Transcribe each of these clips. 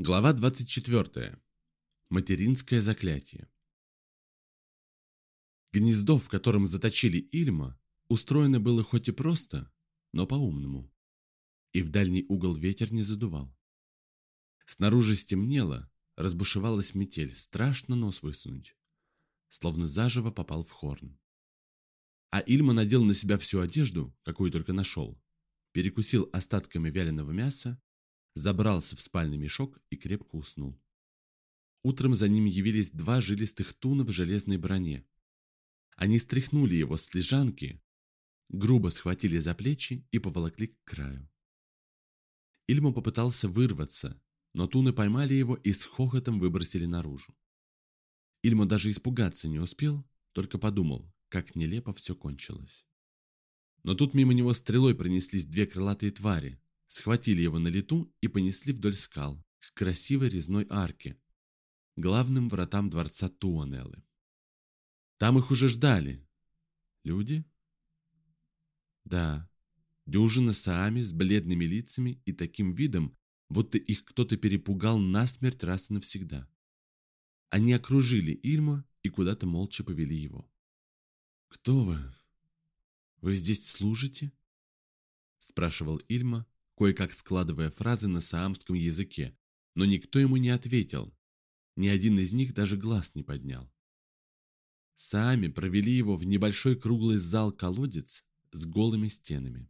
Глава 24. Материнское заклятие. Гнездо, в котором заточили Ильма, устроено было хоть и просто, но по-умному. И в дальний угол ветер не задувал. Снаружи стемнело, разбушевалась метель, страшно нос высунуть. Словно заживо попал в хорн. А Ильма надел на себя всю одежду, какую только нашел, перекусил остатками вяленого мяса, забрался в спальный мешок и крепко уснул. Утром за ним явились два жилистых туна в железной броне. Они стряхнули его с лежанки, грубо схватили за плечи и поволокли к краю. Ильма попытался вырваться, но туны поймали его и с хохотом выбросили наружу. Ильма даже испугаться не успел, только подумал, как нелепо все кончилось. Но тут мимо него стрелой пронеслись две крылатые твари, схватили его на лету и понесли вдоль скал, к красивой резной арке, главным вратам дворца Туанеллы. Там их уже ждали. Люди? Да, дюжина саами с бледными лицами и таким видом, будто их кто-то перепугал насмерть раз и навсегда. Они окружили Ильма и куда-то молча повели его. «Кто вы? Вы здесь служите?» спрашивал Ильма, кое-как складывая фразы на саамском языке, но никто ему не ответил. Ни один из них даже глаз не поднял. Саами провели его в небольшой круглый зал-колодец с голыми стенами.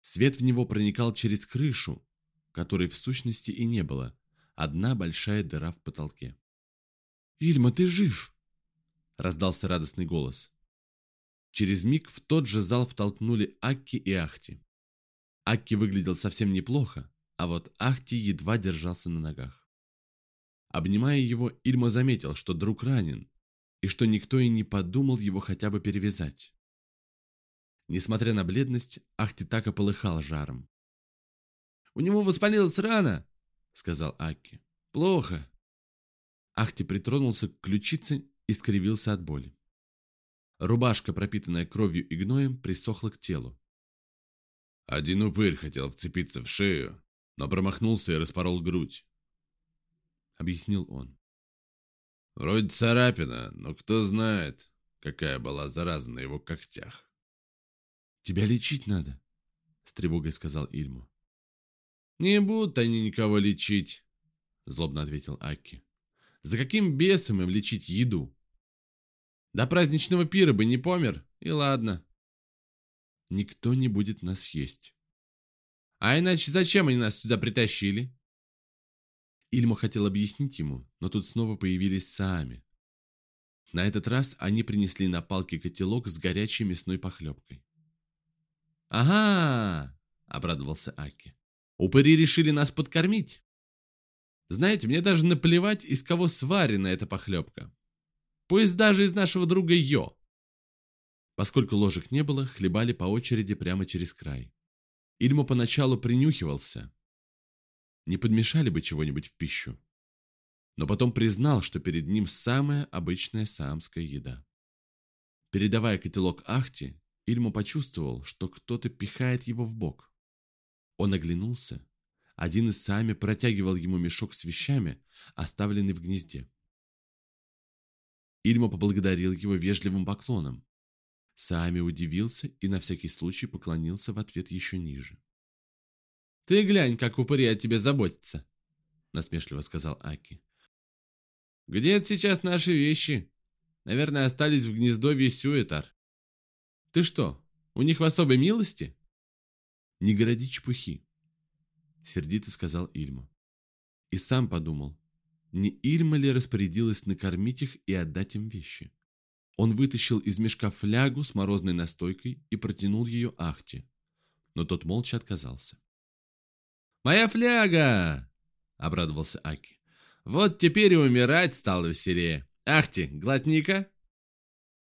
Свет в него проникал через крышу, которой в сущности и не было, одна большая дыра в потолке. «Ильма, ты жив!» – раздался радостный голос. Через миг в тот же зал втолкнули Акки и Ахти. Акки выглядел совсем неплохо, а вот Ахти едва держался на ногах. Обнимая его, Ильма заметил, что друг ранен, и что никто и не подумал его хотя бы перевязать. Несмотря на бледность, Ахти так и полыхал жаром. «У него воспалилась рана!» — сказал Акки. «Плохо!» Ахти притронулся к ключице и скривился от боли. Рубашка, пропитанная кровью и гноем, присохла к телу. Один упырь хотел вцепиться в шею, но промахнулся и распорол грудь. Объяснил он. Вроде царапина, но кто знает, какая была зараза на его когтях. «Тебя лечить надо», — с тревогой сказал Ильму. «Не будут они никого лечить», — злобно ответил Аки. За каким бесом им лечить еду? До праздничного пира бы не помер, и ладно. Никто не будет нас есть. А иначе зачем они нас сюда притащили? Ильма хотел объяснить ему, но тут снова появились Саами. На этот раз они принесли на палке котелок с горячей мясной похлебкой. «Ага!» — обрадовался Аки. «Упыри решили нас подкормить. Знаете, мне даже наплевать, из кого сварена эта похлебка. Пусть даже из нашего друга Йо. Поскольку ложек не было, хлебали по очереди прямо через край. Ильма поначалу принюхивался. Не подмешали бы чего-нибудь в пищу. Но потом признал, что перед ним самая обычная саамская еда. Передавая котелок Ахти, Ильма почувствовал, что кто-то пихает его в бок. Он оглянулся один из сами протягивал ему мешок с вещами, оставленный в гнезде. Ильма поблагодарил его вежливым поклоном. Сами удивился и на всякий случай поклонился в ответ еще ниже. «Ты глянь, как упыри о тебе заботятся!» насмешливо сказал Аки. «Где это сейчас наши вещи? Наверное, остались в гнездовье Сюэтар. Ты что, у них в особой милости?» «Не городи чепухи. — сердито сказал Ильма. И сам подумал, не Ильма ли распорядилась накормить их и отдать им вещи? Он вытащил из мешка флягу с морозной настойкой и протянул ее Ахте, но тот молча отказался. «Моя фляга!» — обрадовался Аки. «Вот теперь и умирать стало веселее. Ахти, глотника!»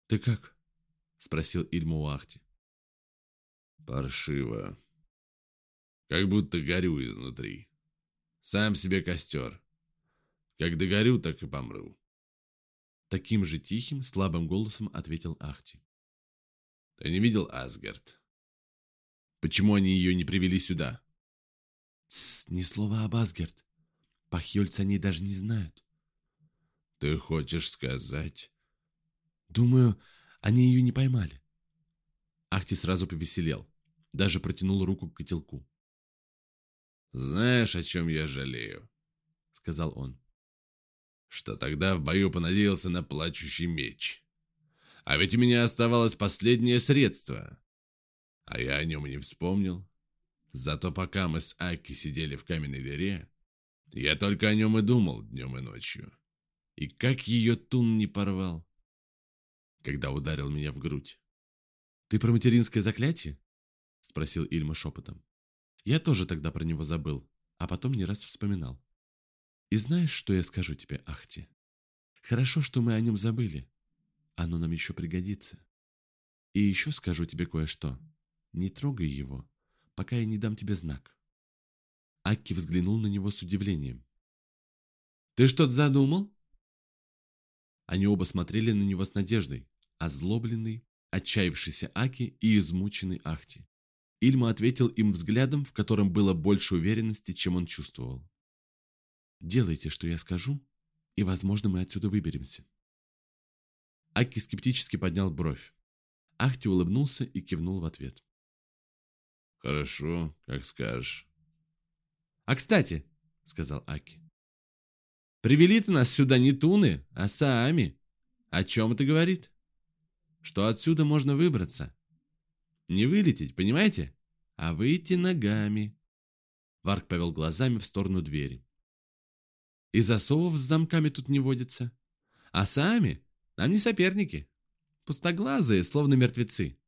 «Ты как?» — спросил Ильма у Ахти. «Паршиво», как будто горю изнутри. Сам себе костер. Как догорю, так и помру. Таким же тихим, слабым голосом ответил Ахти. Ты не видел Асгард? Почему они ее не привели сюда? Тсс, ни слова об Асгард. Пахьёльцы о ней даже не знают. Ты хочешь сказать? Думаю, они ее не поймали. Ахти сразу повеселел. Даже протянул руку к котелку. «Знаешь, о чем я жалею?» — сказал он. «Что тогда в бою понадеялся на плачущий меч. А ведь у меня оставалось последнее средство. А я о нем не вспомнил. Зато пока мы с Аки сидели в каменной дыре, я только о нем и думал днем и ночью. И как ее тун не порвал, когда ударил меня в грудь. «Ты про материнское заклятие?» — спросил Ильма шепотом. Я тоже тогда про него забыл, а потом не раз вспоминал. И знаешь, что я скажу тебе, Ахти? Хорошо, что мы о нем забыли. Оно нам еще пригодится. И еще скажу тебе кое-что. Не трогай его, пока я не дам тебе знак. Акки взглянул на него с удивлением. «Ты что-то задумал?» Они оба смотрели на него с надеждой, озлобленный, отчаявшийся Аки и измученный Ахти. Ильма ответил им взглядом, в котором было больше уверенности, чем он чувствовал. «Делайте, что я скажу, и, возможно, мы отсюда выберемся». Аки скептически поднял бровь. Ахти улыбнулся и кивнул в ответ. «Хорошо, как скажешь». «А кстати», — сказал Аки, — «привели ты нас сюда не туны, а саами. О чем это говорит?» что отсюда можно выбраться. Не вылететь, понимаете? А выйти ногами. Варк повел глазами в сторону двери. И засовов с замками тут не водится. А сами нам не соперники. Пустоглазые, словно мертвецы.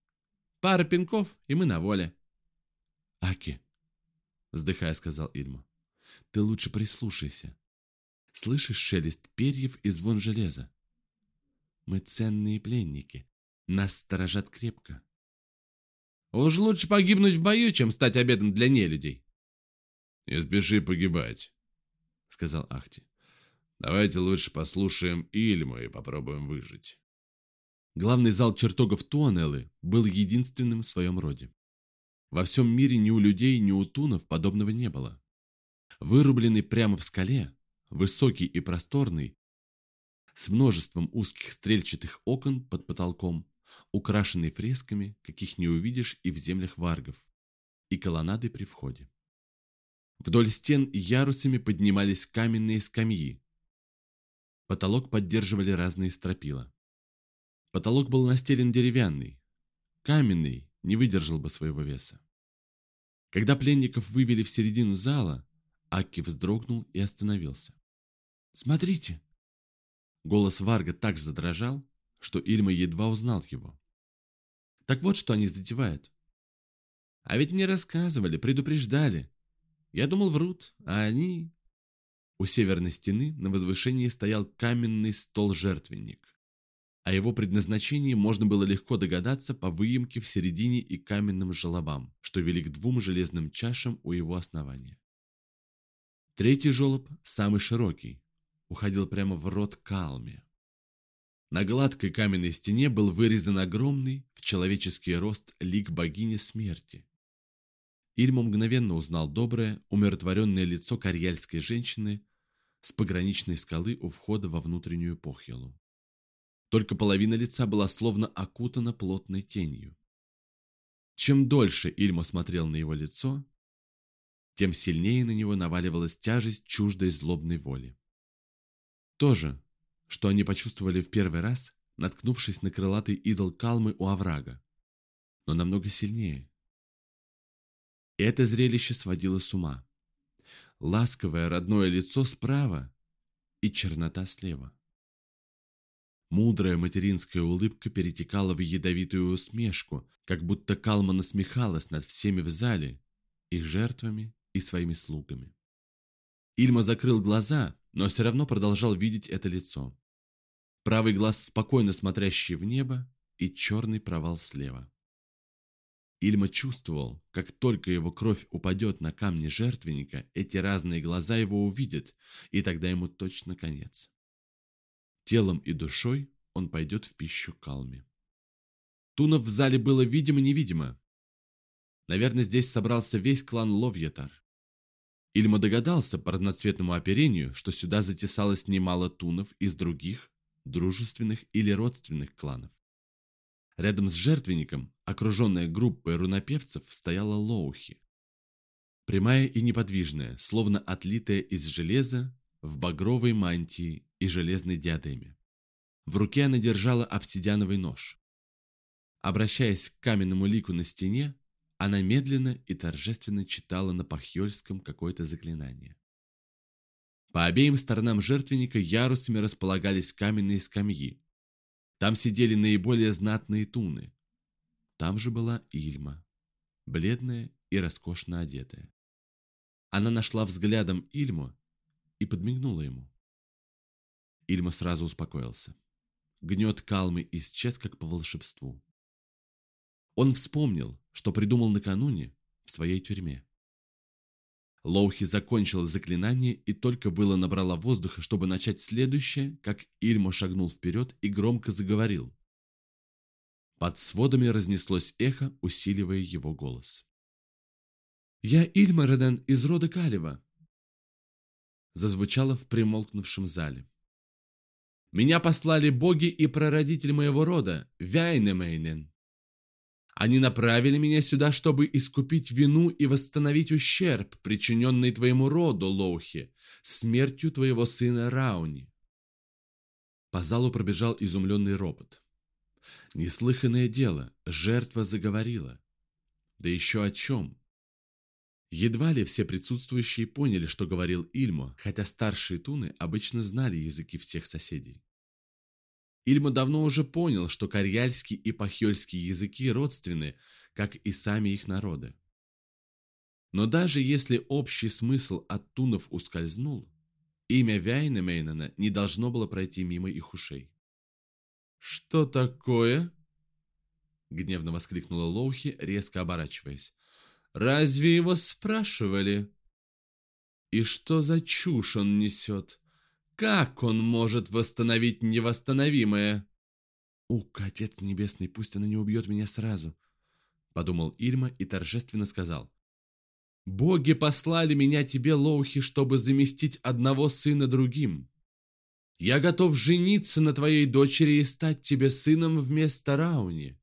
Пара пинков, и мы на воле. Аки, вздыхая, сказал Ильма, ты лучше прислушайся. Слышишь шелест перьев и звон железа? Мы ценные пленники. Нас сторожат крепко. Уж лучше погибнуть в бою, чем стать обедом для нелюдей. Не спеши погибать, сказал Ахти. Давайте лучше послушаем Ильму и попробуем выжить. Главный зал чертогов Туанеллы был единственным в своем роде. Во всем мире ни у людей, ни у тунов подобного не было. Вырубленный прямо в скале, высокий и просторный, с множеством узких стрельчатых окон под потолком, украшенный фресками, каких не увидишь и в землях варгов, и колоннадой при входе. Вдоль стен ярусами поднимались каменные скамьи. Потолок поддерживали разные стропила. Потолок был настелен деревянный. Каменный не выдержал бы своего веса. Когда пленников вывели в середину зала, Акки вздрогнул и остановился. «Смотрите!» Голос Варга так задрожал, что Ильма едва узнал его. Так вот, что они затевают. А ведь мне рассказывали, предупреждали. Я думал, врут, а они... У северной стены на возвышении стоял каменный стол-жертвенник. О его предназначении можно было легко догадаться по выемке в середине и каменным желобам, что вели к двум железным чашам у его основания. Третий желоб, самый широкий, уходил прямо в рот Калме. На гладкой каменной стене был вырезан огромный, в человеческий рост, лик богини смерти. Ильма мгновенно узнал доброе, умиротворенное лицо карьяльской женщины с пограничной скалы у входа во внутреннюю Похьелу. Только половина лица была словно окутана плотной тенью. Чем дольше Ильма смотрел на его лицо, тем сильнее на него наваливалась тяжесть чуждой злобной воли. Тоже что они почувствовали в первый раз, наткнувшись на крылатый идол Калмы у оврага, но намного сильнее. Это зрелище сводило с ума. Ласковое родное лицо справа и чернота слева. Мудрая материнская улыбка перетекала в ядовитую усмешку, как будто Калма насмехалась над всеми в зале, их жертвами и своими слугами. Ильма закрыл глаза, но все равно продолжал видеть это лицо. Правый глаз спокойно смотрящий в небо и черный провал слева. Ильма чувствовал, как только его кровь упадет на камни жертвенника, эти разные глаза его увидят, и тогда ему точно конец. Телом и душой он пойдет в пищу калме. Тунов в зале было видимо-невидимо. Наверное, здесь собрался весь клан Ловьетар. Ильма догадался по разноцветному оперению, что сюда затесалось немало тунов из других, дружественных или родственных кланов. Рядом с жертвенником, окруженная группой рунопевцев, стояла Лоухи. Прямая и неподвижная, словно отлитая из железа, в багровой мантии и железной диадеме. В руке она держала обсидиановый нож. Обращаясь к каменному лику на стене, она медленно и торжественно читала на пахьёльском какое-то заклинание. По обеим сторонам жертвенника ярусами располагались каменные скамьи. Там сидели наиболее знатные туны. Там же была Ильма, бледная и роскошно одетая. Она нашла взглядом Ильму и подмигнула ему. Ильма сразу успокоился. Гнет калмы исчез, как по волшебству. Он вспомнил, что придумал накануне в своей тюрьме. Лоухи закончила заклинание и только было набрала воздуха, чтобы начать следующее, как Ильма шагнул вперед и громко заговорил. Под сводами разнеслось эхо, усиливая его голос. «Я Ильма Реден из рода Калева», зазвучало в примолкнувшем зале. «Меня послали боги и прародитель моего рода, Вяйнемейнен. Они направили меня сюда, чтобы искупить вину и восстановить ущерб, причиненный твоему роду, Лоухи, смертью твоего сына Рауни. По залу пробежал изумленный ропот. Неслыханное дело, жертва заговорила. Да еще о чем? Едва ли все присутствующие поняли, что говорил Ильмо, хотя старшие туны обычно знали языки всех соседей. Ильма давно уже понял, что карьяльский и пахьёльский языки родственны, как и сами их народы. Но даже если общий смысл от тунов ускользнул, имя Вяйнемейнена не должно было пройти мимо их ушей. «Что такое?» — гневно воскликнула Лоухи, резко оборачиваясь. «Разве его спрашивали?» «И что за чушь он несет?» Как он может восстановить невосстановимое? «Ук, Отец Небесный, пусть она не убьет меня сразу», — подумал Ильма и торжественно сказал. «Боги послали меня тебе, Лоухи, чтобы заместить одного сына другим. Я готов жениться на твоей дочери и стать тебе сыном вместо Рауни.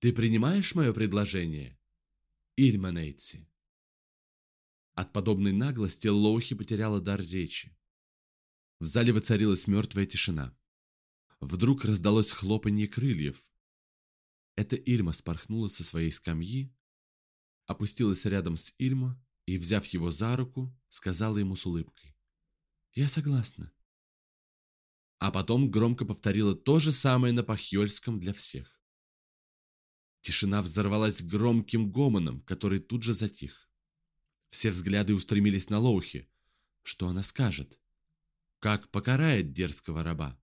Ты принимаешь мое предложение, Ильма Нейтси?» От подобной наглости Лоухи потеряла дар речи. В зале воцарилась мертвая тишина. Вдруг раздалось хлопанье крыльев. Это Ильма спорхнула со своей скамьи, опустилась рядом с Ильма и, взяв его за руку, сказала ему с улыбкой. «Я согласна». А потом громко повторила то же самое на пахьёльском для всех. Тишина взорвалась громким гомоном, который тут же затих. Все взгляды устремились на Лоухи. Что она скажет? Как покарает дерзкого раба.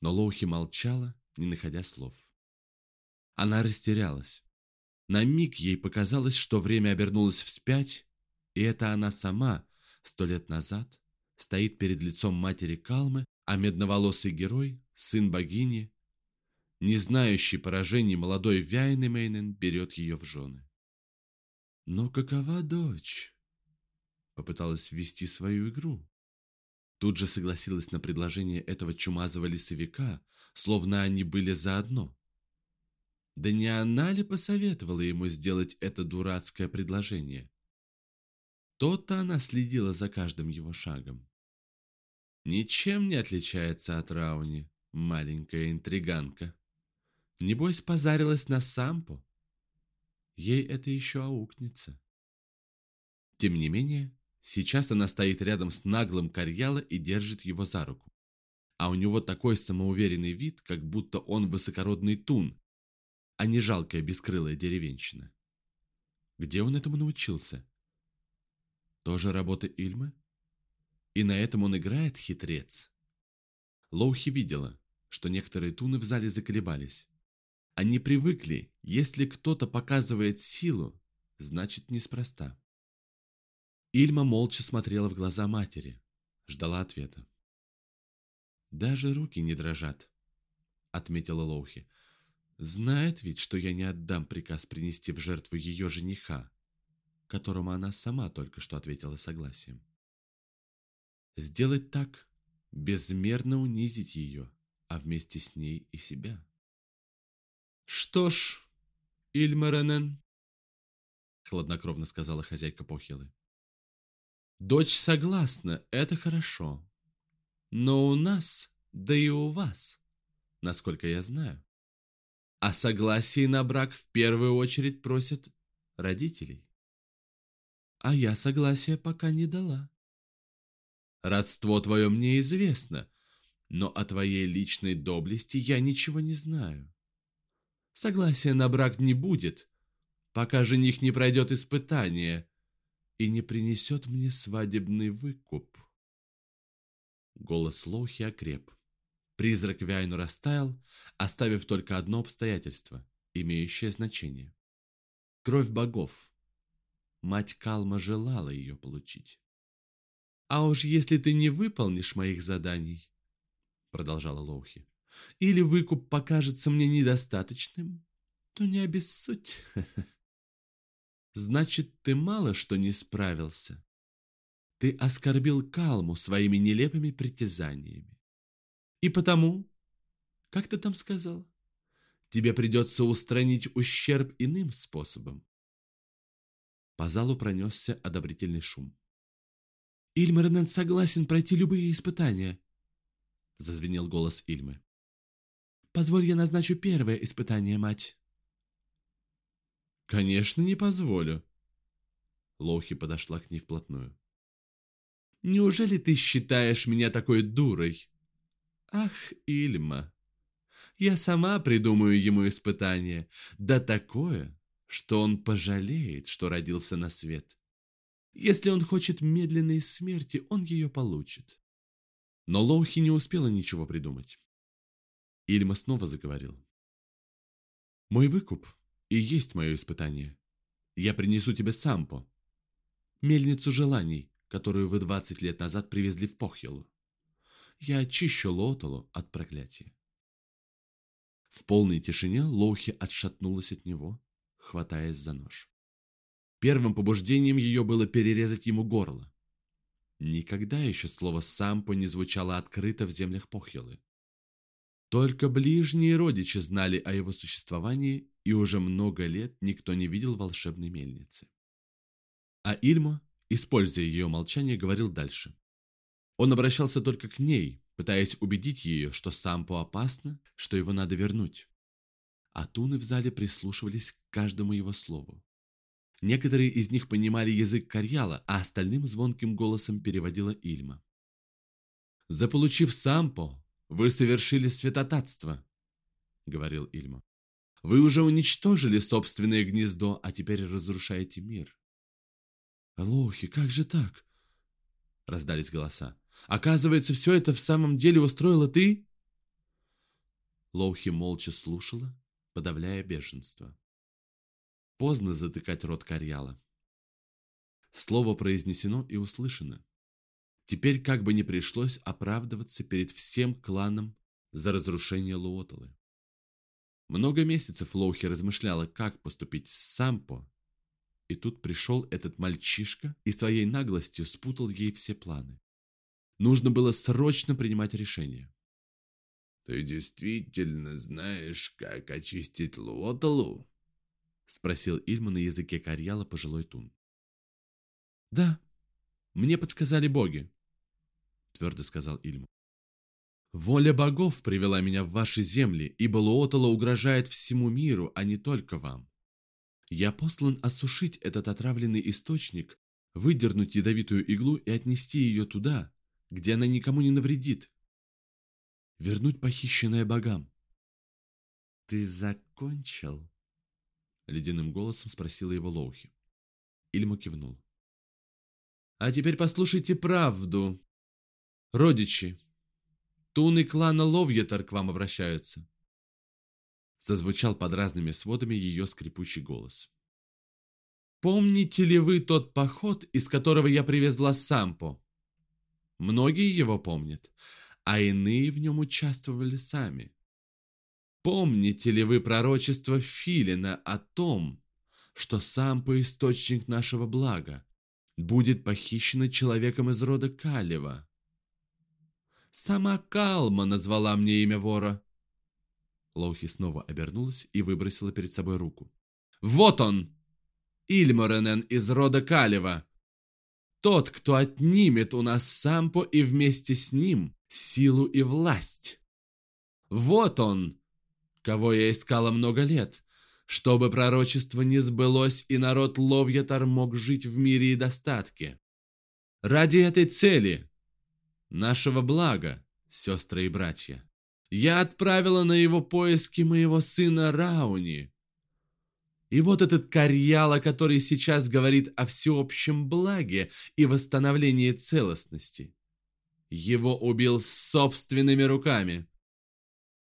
Но Лоухи молчала, не находя слов. Она растерялась. На миг ей показалось, что время обернулось вспять, и это она сама, сто лет назад, стоит перед лицом матери Калмы, а медноволосый герой, сын богини, не знающий поражений молодой Вяйнемейнен, берет ее в жены. Но какова дочь? Попыталась ввести свою игру. Тут же согласилась на предложение этого чумазого лесовика, словно они были заодно. Да не она ли посоветовала ему сделать это дурацкое предложение? То-то она следила за каждым его шагом. Ничем не отличается от Рауни, маленькая интриганка. Небось, позарилась на Сампу. Ей это еще аукнется. Тем не менее, Сейчас она стоит рядом с наглым Карьяла и держит его за руку. А у него такой самоуверенный вид, как будто он высокородный тун, а не жалкая бескрылая деревенщина. Где он этому научился? Тоже работа Ильмы? И на этом он играет, хитрец? Лоухи видела, что некоторые туны в зале заколебались. Они привыкли, если кто-то показывает силу, значит неспроста. Ильма молча смотрела в глаза матери, ждала ответа. «Даже руки не дрожат», — отметила Лоухи. «Знает ведь, что я не отдам приказ принести в жертву ее жениха, которому она сама только что ответила согласием. Сделать так – безмерно унизить ее, а вместе с ней и себя. «Что ж, Ильмаренен», – хладнокровно сказала хозяйка Похилы, – «дочь согласна, это хорошо. Но у нас, да и у вас, насколько я знаю, о согласии на брак в первую очередь просят родителей. А я согласия пока не дала. Родство твое мне известно, но о твоей личной доблести я ничего не знаю. Согласия на брак не будет, пока жених не пройдет испытание и не принесет мне свадебный выкуп. Голос Лоухи окреп. Призрак Вяйну растаял, оставив только одно обстоятельство, имеющее значение. Кровь богов. Мать Калма желала ее получить. «А уж если ты не выполнишь моих заданий», — продолжала Лоухи, «или выкуп покажется мне недостаточным, то не обессудь. Значит, ты мало что не справился. Ты оскорбил Калму своими нелепыми притязаниями. И потому, как ты там сказал, тебе придется устранить ущерб иным способом. По залу пронесся одобрительный шум. «Ильмаренен согласен пройти любые испытания», — зазвенел голос Ильмы. «Позволь, я назначу первое испытание, мать». «Конечно, не позволю». Лохи подошла к ней вплотную. «Неужели ты считаешь меня такой дурой?» Ах, Ильма, я сама придумаю ему испытание, да такое, что он пожалеет, что родился на свет. Если он хочет медленной смерти, он ее получит. Но Лоухи не успела ничего придумать. Ильма снова заговорил. «Мой выкуп и есть мое испытание. Я принесу тебе сампо, мельницу желаний, которую вы двадцать лет назад привезли в Похилу я очищу Лоталу от проклятия. В полной тишине Лоухи отшатнулась от него, хватаясь за нож. Первым побуждением ее было перерезать ему горло. Никогда еще слово «сампо» не звучало открыто в землях Похилы. Только ближние родичи знали о его существовании, и уже много лет никто не видел волшебной мельницы. А Ильма, используя ее молчание, говорил дальше. Он обращался только к ней, пытаясь убедить ее, что Сампо опасно, что его надо вернуть. А туны в зале прислушивались к каждому его слову. Некоторые из них понимали язык Карьяла, а остальным звонким голосом переводила Ильма. «Заполучив Сампо, вы совершили святотатство», — говорил Ильма. «Вы уже уничтожили собственное гнездо, а теперь разрушаете мир». «Лохи, как же так?» — раздались голоса. Оказывается, все это в самом деле устроила ты?» Лоухи молча слушала, подавляя бешенство. Поздно затыкать рот Карьяла. Слово произнесено и услышано. Теперь как бы не пришлось оправдываться перед всем кланом за разрушение Луоталы. Много месяцев Лоухи размышляла, как поступить с Сампо, и тут пришел этот мальчишка и своей наглостью спутал ей все планы. Нужно было срочно принимать решение. «Ты действительно знаешь, как очистить Луоталу?» Спросил Ильма на языке Карьяла пожилой Тун. «Да, мне подсказали боги», твердо сказал Ильма. «Воля богов привела меня в ваши земли, ибо Луотала угрожает всему миру, а не только вам. Я послан осушить этот отравленный источник, выдернуть ядовитую иглу и отнести ее туда, где она никому не навредит. Вернуть похищенное богам. «Ты закончил?» Ледяным голосом спросила его Лоухи. Ильма кивнул. «А теперь послушайте правду. Родичи, туны клана Ловьетар к вам обращаются». Зазвучал под разными сводами ее скрипучий голос. «Помните ли вы тот поход, из которого я привезла Сампо?» Многие его помнят, а иные в нем участвовали сами. Помните ли вы пророчество Филина о том, что сам поисточник нашего блага будет похищена человеком из рода Калева. Сама Калма назвала мне имя вора. Лоухи снова обернулась и выбросила перед собой руку. «Вот он! Ильморенен из рода Калева! Тот, кто отнимет у нас Сампо и вместе с ним силу и власть! Вот он, кого я искала много лет, чтобы пророчество не сбылось и народ Ловьятар мог жить в мире и достатке. Ради этой цели, нашего блага, сестры и братья, я отправила на его поиски моего сына Рауни. И вот этот Карьяла, который сейчас говорит о всеобщем благе и восстановлении целостности. Его убил собственными руками.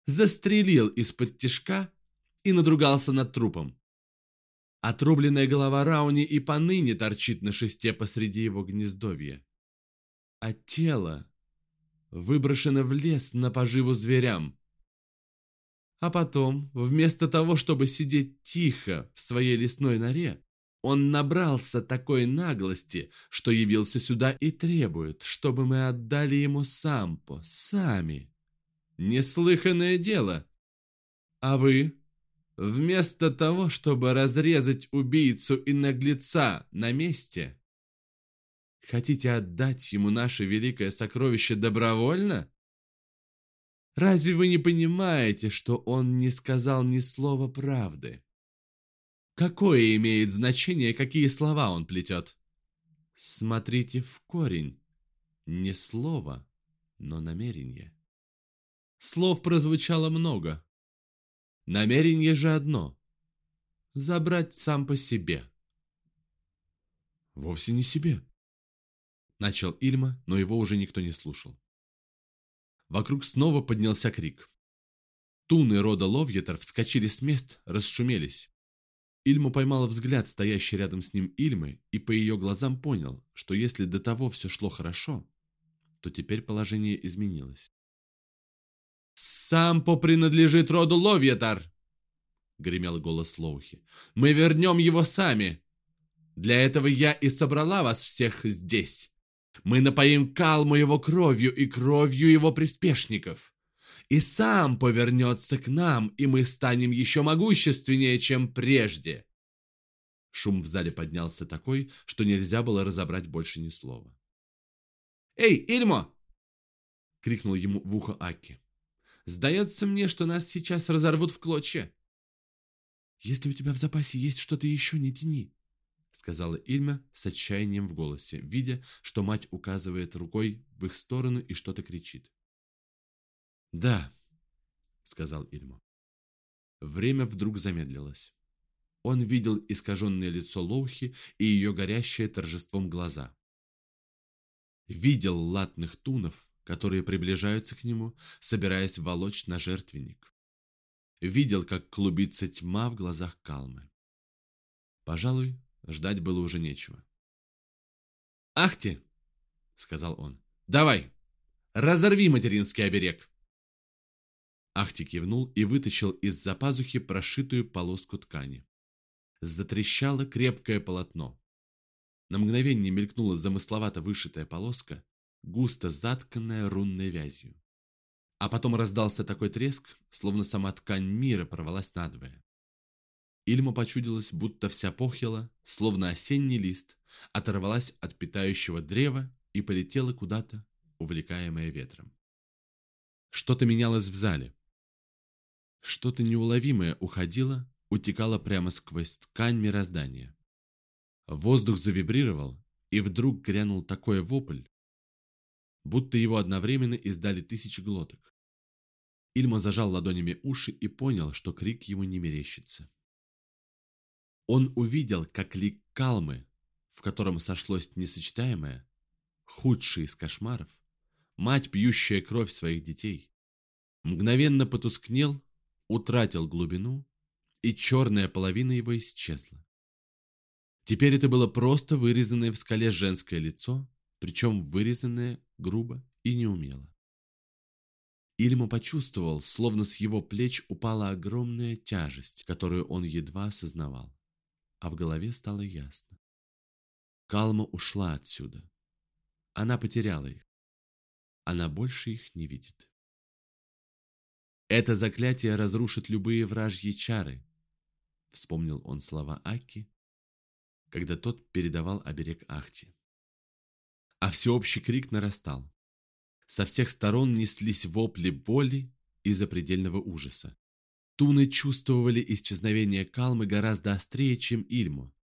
Застрелил из-под тишка и надругался над трупом. Отрубленная голова Рауни и поныне торчит на шесте посреди его гнездовья. А тело выброшено в лес на поживу зверям. А потом, вместо того, чтобы сидеть тихо в своей лесной норе, он набрался такой наглости, что явился сюда и требует, чтобы мы отдали ему сампо, сами. Неслыханное дело. А вы, вместо того, чтобы разрезать убийцу и наглеца на месте, Хотите отдать ему наше великое сокровище добровольно? Разве вы не понимаете, что он не сказал ни слова правды? Какое имеет значение, какие слова он плетет? Смотрите в корень. Не слово, но намерение. Слов прозвучало много. Намерение же одно – забрать сам по себе. Вовсе не себе. Начал Ильма, но его уже никто не слушал. Вокруг снова поднялся крик. Туны рода Ловьетер вскочили с мест, расшумелись. Ильма поймала взгляд стоящий рядом с ним Ильмы и по ее глазам понял, что если до того все шло хорошо, то теперь положение изменилось. «Сампо принадлежит роду Ловьетар!» — гремел голос Лоухи. «Мы вернем его сами! Для этого я и собрала вас всех здесь!» Мы напоим Калму его кровью и кровью его приспешников. И сам повернется к нам, и мы станем еще могущественнее, чем прежде. Шум в зале поднялся такой, что нельзя было разобрать больше ни слова. «Эй, Ильмо!» — крикнул ему в ухо Аки. «Сдается мне, что нас сейчас разорвут в клочья». «Если у тебя в запасе есть что-то еще, не тяни», сказала Ильма с отчаянием в голосе, видя, что мать указывает рукой в их сторону и что-то кричит. «Да», — сказал Ильма. Время вдруг замедлилось. Он видел искаженное лицо Лоухи и ее горящие торжеством глаза. Видел латных тунов, которые приближаются к нему, собираясь волочь на жертвенник. Видел, как клубится тьма в глазах Калмы. Пожалуй, Ждать было уже нечего. «Ахти!» — сказал он. «Давай, разорви материнский оберег!» Ахти кивнул и вытащил из-за пазухи прошитую полоску ткани. Затрещало крепкое полотно. На мгновение мелькнула замысловато вышитая полоска, густо затканная рунной вязью. А потом раздался такой треск, словно сама ткань мира порвалась надвое. Ильма почудилась, будто вся похила, словно осенний лист, оторвалась от питающего древа и полетела куда-то, увлекаемая ветром. Что-то менялось в зале. Что-то неуловимое уходило, утекало прямо сквозь ткань мироздания. Воздух завибрировал, и вдруг грянул такой вопль, будто его одновременно издали тысячи глоток. Ильма зажал ладонями уши и понял, что крик ему не мерещится. Он увидел, как лик Калмы, в котором сошлось несочетаемое, худший из кошмаров, мать, пьющая кровь своих детей, мгновенно потускнел, утратил глубину, и черная половина его исчезла. Теперь это было просто вырезанное в скале женское лицо, причем вырезанное грубо и неумело. Ильма почувствовал, словно с его плеч упала огромная тяжесть, которую он едва осознавал. а в голове стало ясно. Калма ушла отсюда. Она потеряла их. Она больше их не видит. Это заклятие разрушит любые вражьи чары, вспомнил он слова Аки, когда тот передавал оберег Ахти. А всеобщий крик нарастал. Со всех сторон неслись вопли боли и запредельного ужаса. Туны чувствовали исчезновение Калмы гораздо острее, чем Ильму,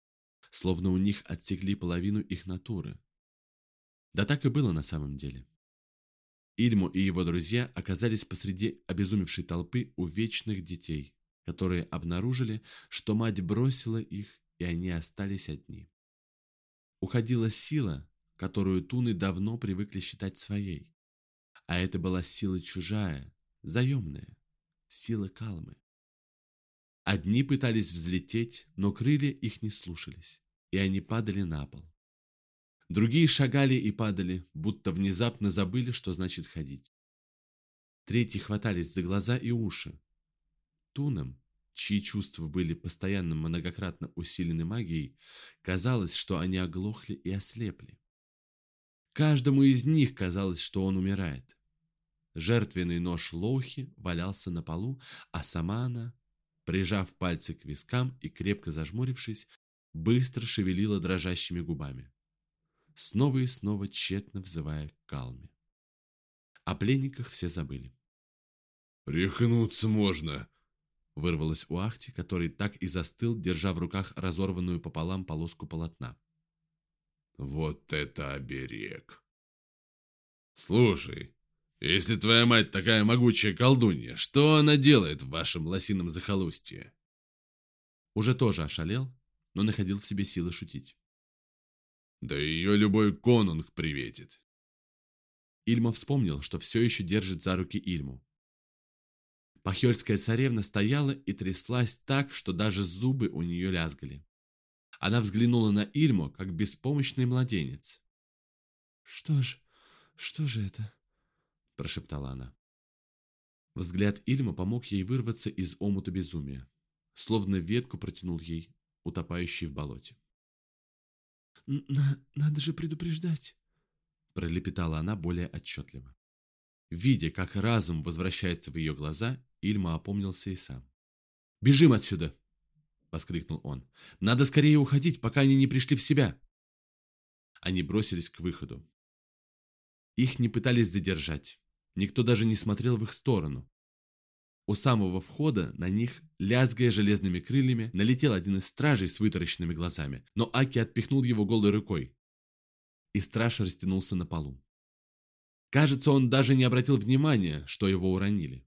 словно у них отсекли половину их натуры. Да так и было на самом деле. Ильму и его друзья оказались посреди обезумевшей толпы увечных детей, которые обнаружили, что мать бросила их, и они остались одни. Уходила сила, которую туны давно привыкли считать своей. А это была сила чужая, заемная, сила Калмы. Одни пытались взлететь, но крылья их не слушались, и они падали на пол. Другие шагали и падали, будто внезапно забыли, что значит ходить. Третьи хватались за глаза и уши. Тунам, чьи чувства были постоянно многократно усилены магией, казалось, что они оглохли и ослепли. Каждому из них казалось, что он умирает. Жертвенный нож Лоухи валялся на полу, а сама она, прижав пальцы к вискам и крепко зажмурившись, быстро шевелила дрожащими губами снова и снова тщетно взывая к калме. О пленниках все забыли. «Рехнуться можно!» Вырвалось у Ахти, который так и застыл, держа в руках разорванную пополам полоску полотна. «Вот это оберег!» «Слушай, если твоя мать такая могучая колдунья, что она делает в вашем лосином захолустье?» Уже тоже ошалел, но находил в себе силы шутить. Да ее любой конунг приветит. Ильма вспомнил, что все еще держит за руки Ильму. Пахельская царевна стояла и тряслась так, что даже зубы у нее лязгали. Она взглянула на Ильму, как беспомощный младенец. «Что ж, что же это?» – прошептала она. Взгляд Ильма помог ей вырваться из омута безумия, словно ветку протянул ей, утопающий в болоте. «Надо же предупреждать», — пролепетала она более отчетливо. Видя, как разум возвращается в ее глаза, Ильма опомнился и сам. «Бежим отсюда!» — воскликнул он. «Надо скорее уходить, пока они не пришли в себя!» Они бросились к выходу. Их не пытались задержать. Никто даже не смотрел в их сторону. У самого входа на них, лязгая железными крыльями, налетел один из стражей с вытаращенными глазами, но Аки отпихнул его голой рукой. И страж растянулся на полу. Кажется, он даже не обратил внимания, что его уронили.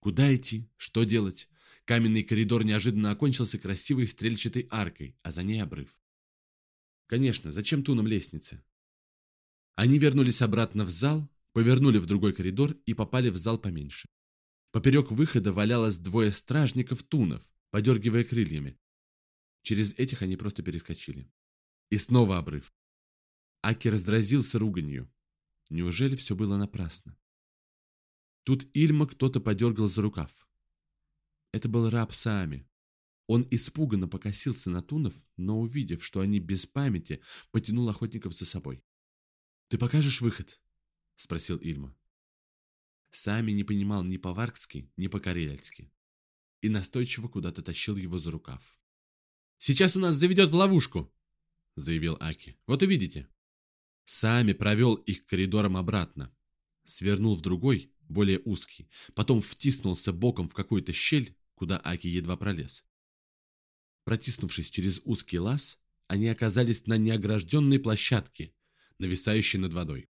Куда идти? Что делать? Каменный коридор неожиданно окончился красивой стрельчатой аркой, а за ней обрыв. Конечно, зачем тунам лестница? Они вернулись обратно в зал, повернули в другой коридор и попали в зал поменьше. Поперек выхода валялось двое стражников-тунов, подергивая крыльями. Через этих они просто перескочили. И снова обрыв. Аки раздразился руганью. Неужели все было напрасно? Тут Ильма кто-то подергал за рукав. Это был раб Саами. Он испуганно покосился на тунов, но увидев, что они без памяти, потянул охотников за собой. «Ты покажешь выход?» – спросил Ильма. Сами не понимал ни по-варкски, ни по-карельски. И настойчиво куда-то тащил его за рукав. «Сейчас у нас заведет в ловушку!» – заявил Аки. «Вот увидите!» Сами провел их коридором обратно. Свернул в другой, более узкий, потом втиснулся боком в какую-то щель, куда Аки едва пролез. Протиснувшись через узкий лаз, они оказались на неогражденной площадке, нависающей над водой.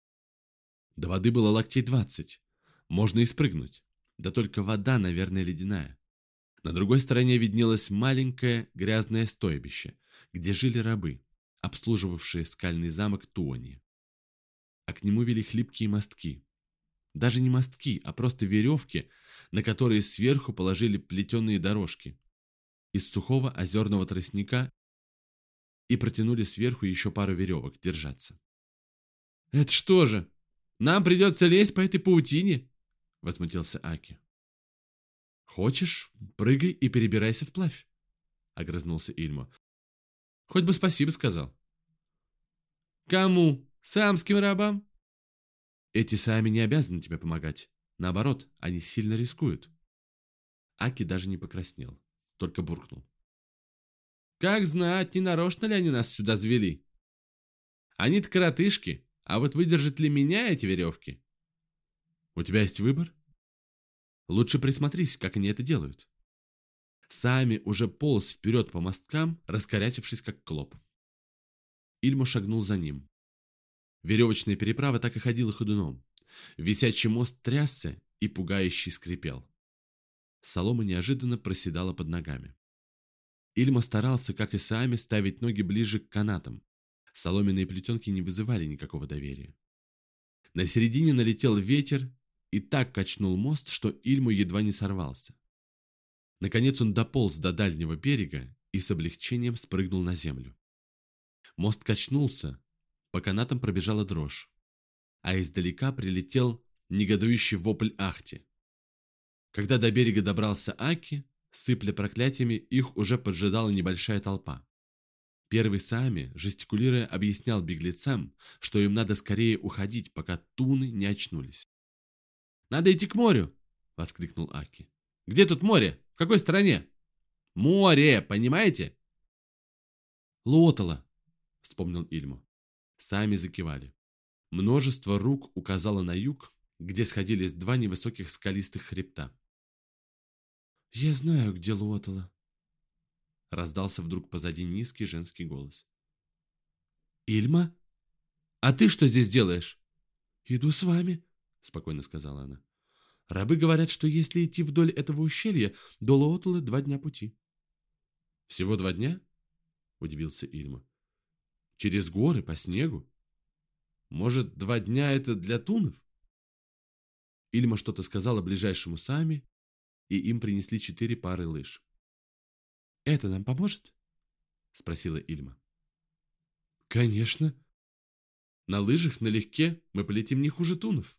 До воды было локтей двадцать, можно и спрыгнуть. Да только вода, наверное, ледяная. На другой стороне виднелось маленькое грязное стойбище, где жили рабы, обслуживавшие скальный замок Туони. А к нему вели хлипкие мостки. Даже не мостки, а просто веревки, на которые сверху положили плетеные дорожки из сухого озерного тростника и протянули сверху еще пару веревок держаться. «Это что же? Нам придется лезть по этой паутине?» возмутился Аки. «Хочешь, прыгай и перебирайся вплавь», — огрызнулся Ильмо. «Хоть бы спасибо сказал». «Кому? Самским рабам?» «Эти сами не обязаны тебе помогать. Наоборот, они сильно рискуют». Аки даже не покраснел, только буркнул. «Как знать, не нарочно ли они нас сюда завели? Они-то коротышки, а вот выдержат ли меня эти веревки?» «У тебя есть выбор?» «Лучше присмотрись, как они это делают». Сами уже полз вперед по мосткам, раскорячившись как клоп. Ильмо шагнул за ним. Веревочная переправа так и ходила ходуном. Висячий мост трясся и пугающе скрипел. Солома неожиданно проседала под ногами. Ильма старался, как и сами, ставить ноги ближе к канатам. Соломенные плетенки не вызывали никакого доверия. На середине налетел ветер и так качнул мост, что Ильму едва не сорвался. Наконец он дополз до дальнего берега и с облегчением спрыгнул на землю. Мост качнулся, по канатам пробежала дрожь, а издалека прилетел негодующий вопль Ахти. Когда до берега добрался Аки, сыпля проклятиями, их уже поджидала небольшая толпа. Первый Сами, жестикулируя, объяснял беглецам, что им надо скорее уходить, пока туны не очнулись. «Надо идти к морю!» — воскликнул Аки. «Где тут море?» В какой стране? Море, понимаете? Лотала, вспомнил Ильму. Сами закивали. Множество рук указало на юг, где сходились два невысоких скалистых хребта. «Я знаю, где Лотала», — раздался вдруг позади низкий женский голос. «Ильма? А ты что здесь делаешь?» «Иду с вами», — спокойно сказала она. Рабы говорят, что если идти вдоль этого ущелья, до Лоотулы два дня пути. «Всего два дня?» – удивился Ильма. «Через горы, по снегу? Может, два дня – это для тунов?» Ильма что-то сказала ближайшему сами, и им принесли четыре пары лыж. «Это нам поможет?» – спросила Ильма. «Конечно. На лыжах налегке мы полетим не хуже тунов».